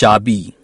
加币